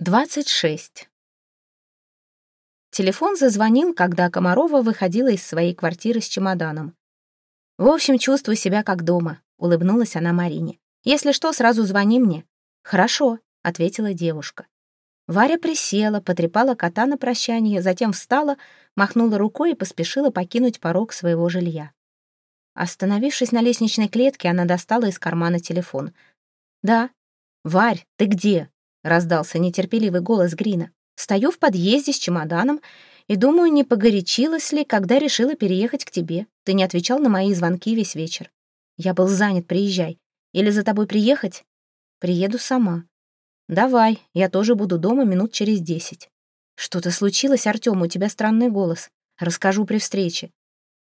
26. Телефон зазвонил, когда Комарова выходила из своей квартиры с чемоданом. «В общем, чувствую себя как дома», — улыбнулась она Марине. «Если что, сразу звони мне». «Хорошо», — ответила девушка. Варя присела, потрепала кота на прощание, затем встала, махнула рукой и поспешила покинуть порог своего жилья. Остановившись на лестничной клетке, она достала из кармана телефон. «Да». «Варь, ты где?» — раздался нетерпеливый голос Грина. «Стою в подъезде с чемоданом и думаю, не погорячилась ли, когда решила переехать к тебе. Ты не отвечал на мои звонки весь вечер. Я был занят, приезжай. Или за тобой приехать? Приеду сама. Давай, я тоже буду дома минут через десять. Что-то случилось, Артём, у тебя странный голос. Расскажу при встрече.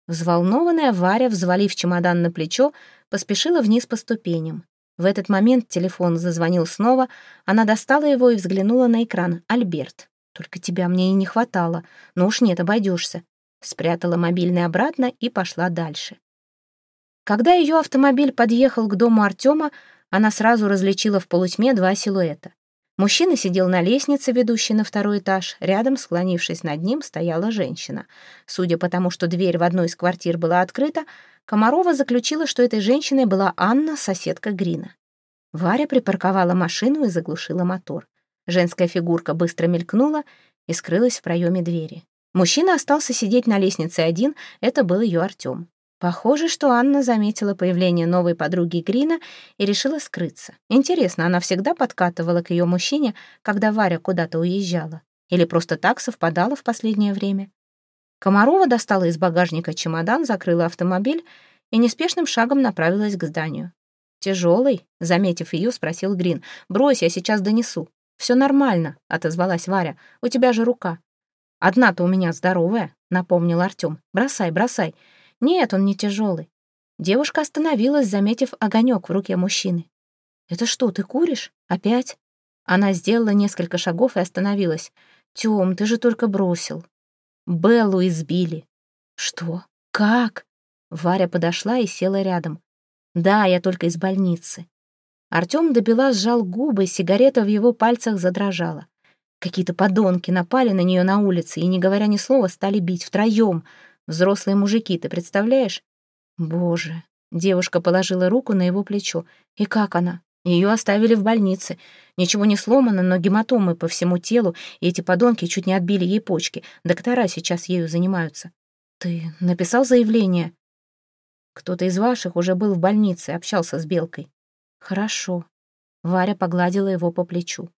Взволнованная Варя, взвалив чемодан на плечо, поспешила вниз по ступеням. В этот момент телефон зазвонил снова, она достала его и взглянула на экран. «Альберт, только тебя мне и не хватало. Ну уж нет, обойдешься». Спрятала мобильный обратно и пошла дальше. Когда ее автомобиль подъехал к дому Артема, она сразу различила в полутьме два силуэта. Мужчина сидел на лестнице, ведущей на второй этаж. Рядом, склонившись над ним, стояла женщина. Судя по тому, что дверь в одной из квартир была открыта, Комарова заключила, что этой женщиной была Анна, соседка Грина. Варя припарковала машину и заглушила мотор. Женская фигурка быстро мелькнула и скрылась в проеме двери. Мужчина остался сидеть на лестнице один, это был ее Артем. Похоже, что Анна заметила появление новой подруги Грина и решила скрыться. Интересно, она всегда подкатывала к ее мужчине, когда Варя куда-то уезжала? Или просто так совпадала в последнее время? Комарова достала из багажника чемодан, закрыла автомобиль и неспешным шагом направилась к зданию. «Тяжелый?» — заметив ее, спросил Грин. «Брось, я сейчас донесу». «Все нормально», — отозвалась Варя. «У тебя же рука». «Одна-то у меня здоровая», — напомнил Артем. «Бросай, бросай». «Нет, он не тяжелый». Девушка остановилась, заметив огонек в руке мужчины. «Это что, ты куришь? Опять?» Она сделала несколько шагов и остановилась. «Тём, ты же только бросил». Беллу избили. Что? Как? Варя подошла и села рядом. Да, я только из больницы. Артём добила сжал губы, сигарета в его пальцах задрожала. Какие-то подонки напали на нее на улице и, не говоря ни слова, стали бить втроем. Взрослые мужики, ты представляешь? Боже. Девушка положила руку на его плечо. И как она? Ее оставили в больнице. Ничего не сломано, но гематомы по всему телу, и эти подонки чуть не отбили ей почки. Доктора сейчас ею занимаются. Ты написал заявление? Кто-то из ваших уже был в больнице, общался с Белкой. Хорошо. Варя погладила его по плечу.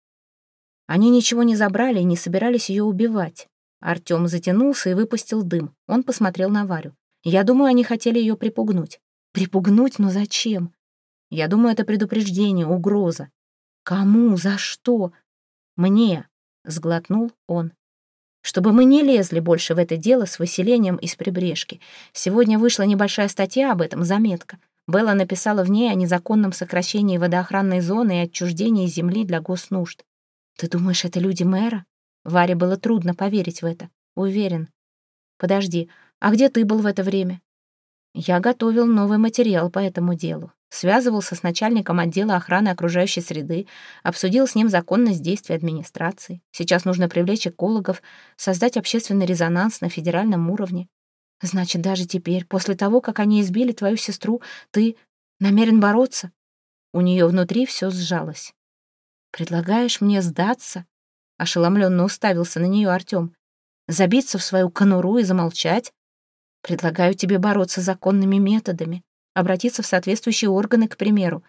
Они ничего не забрали и не собирались ее убивать. Артем затянулся и выпустил дым. Он посмотрел на Варю. Я думаю, они хотели ее припугнуть. Припугнуть? Но зачем? Я думаю, это предупреждение, угроза. Кому? За что? Мне, сглотнул он. Чтобы мы не лезли больше в это дело с выселением из прибрежки. Сегодня вышла небольшая статья об этом, заметка. Белла написала в ней о незаконном сокращении водоохранной зоны и отчуждении земли для госнужд. Ты думаешь, это люди мэра? Варе было трудно поверить в это. Уверен. Подожди, а где ты был в это время? Я готовил новый материал по этому делу связывался с начальником отдела охраны окружающей среды, обсудил с ним законность действий администрации. Сейчас нужно привлечь экологов, создать общественный резонанс на федеральном уровне. Значит, даже теперь, после того, как они избили твою сестру, ты намерен бороться? У нее внутри все сжалось. «Предлагаешь мне сдаться?» Ошеломленно уставился на нее Артем. «Забиться в свою конуру и замолчать? Предлагаю тебе бороться законными методами, обратиться в соответствующие органы, к примеру.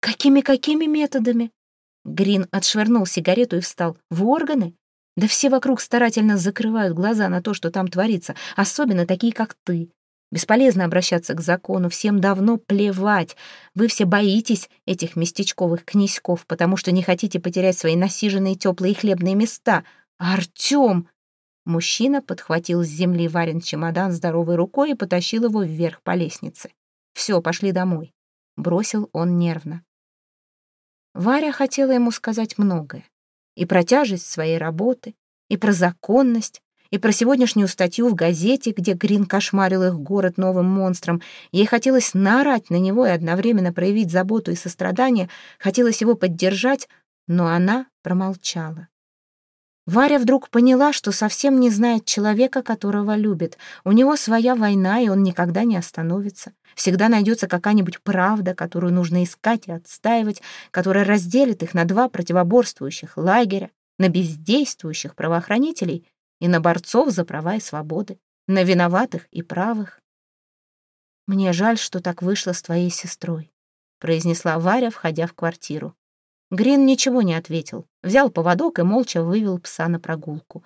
Какими-какими методами? Грин отшвырнул сигарету и встал. В органы? Да все вокруг старательно закрывают глаза на то, что там творится, особенно такие, как ты. Бесполезно обращаться к закону, всем давно плевать. Вы все боитесь этих местечковых князьков, потому что не хотите потерять свои насиженные теплые хлебные места. Артем! Мужчина подхватил с земли Варен чемодан здоровой рукой и потащил его вверх по лестнице. Все, пошли домой», — бросил он нервно. Варя хотела ему сказать многое. И про тяжесть своей работы, и про законность, и про сегодняшнюю статью в газете, где Грин кошмарил их город новым монстром. Ей хотелось наорать на него и одновременно проявить заботу и сострадание, хотелось его поддержать, но она промолчала. Варя вдруг поняла, что совсем не знает человека, которого любит. У него своя война, и он никогда не остановится. Всегда найдется какая-нибудь правда, которую нужно искать и отстаивать, которая разделит их на два противоборствующих лагеря, на бездействующих правоохранителей и на борцов за права и свободы, на виноватых и правых. «Мне жаль, что так вышло с твоей сестрой», — произнесла Варя, входя в квартиру. Грин ничего не ответил, взял поводок и молча вывел пса на прогулку.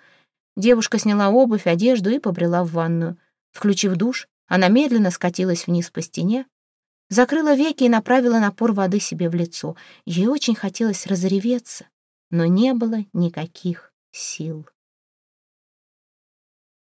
Девушка сняла обувь, одежду и побрела в ванную. Включив душ, она медленно скатилась вниз по стене, закрыла веки и направила напор воды себе в лицо. Ей очень хотелось разреветься, но не было никаких сил.